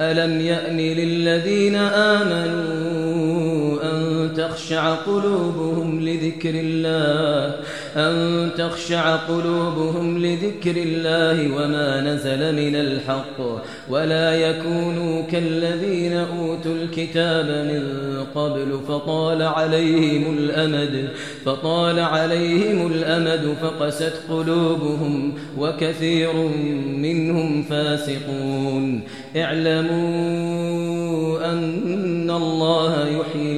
ألم يأن للذين آمنوا أن أن تخشع قلوبهم لذكر الله أن تخشع قلوبهم لذكر الله وما نزل من الحق ولا يكونوا كالذين أوتوا الكتاب من قبل فطال عليهم الأمد فطال عليهم الأمد فقست قلوبهم وكثير منهم فاسقون. اعلموا أن الله يحيي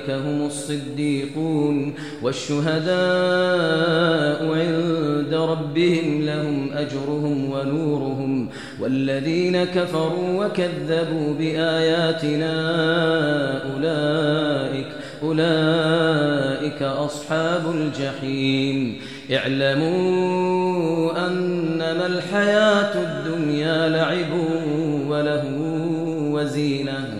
أولئك هم الصديقون والشهداء عند ربهم لهم أجرهم ونورهم والذين كفروا وكذبوا بآياتنا أولئك أولئك أصحاب الجحيم. اعلموا أنما الحياة الدنيا لعب وله وزينة.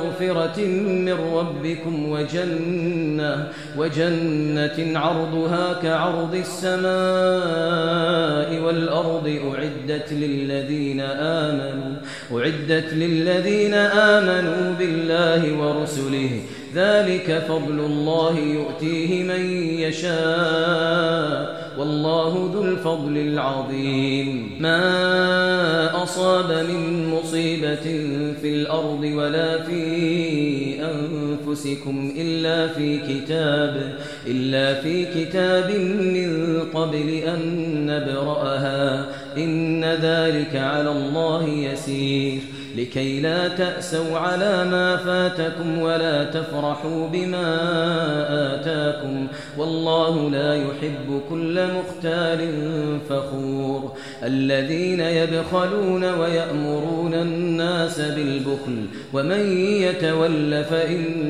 مغفرة من ربكم وجنة, وجنة عرضها كعرض السماء والأرض أعدت للذين آمنوا, أعدت للذين آمنوا بالله ورسله. ذلك فضل الله يؤتيه من يشاء والله ذو الفضل العظيم. ما أصاب من مصيبة في الأرض ولا في أنفسكم إلا في كتاب إلا في كتاب من قبل أن نبرأها. إن ذلك على الله يسير. لكي لا تأسوا على ما فاتكم ولا تفرحوا بما آتاكم. والله لا يحب كل مختال فخور. الذين يبخلون ويأمرون الناس بالبخل. ومن يتول فإن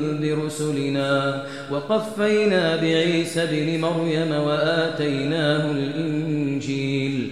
برسلنا وقفينا بعيسى بن مريم وآتيناه الإنجيل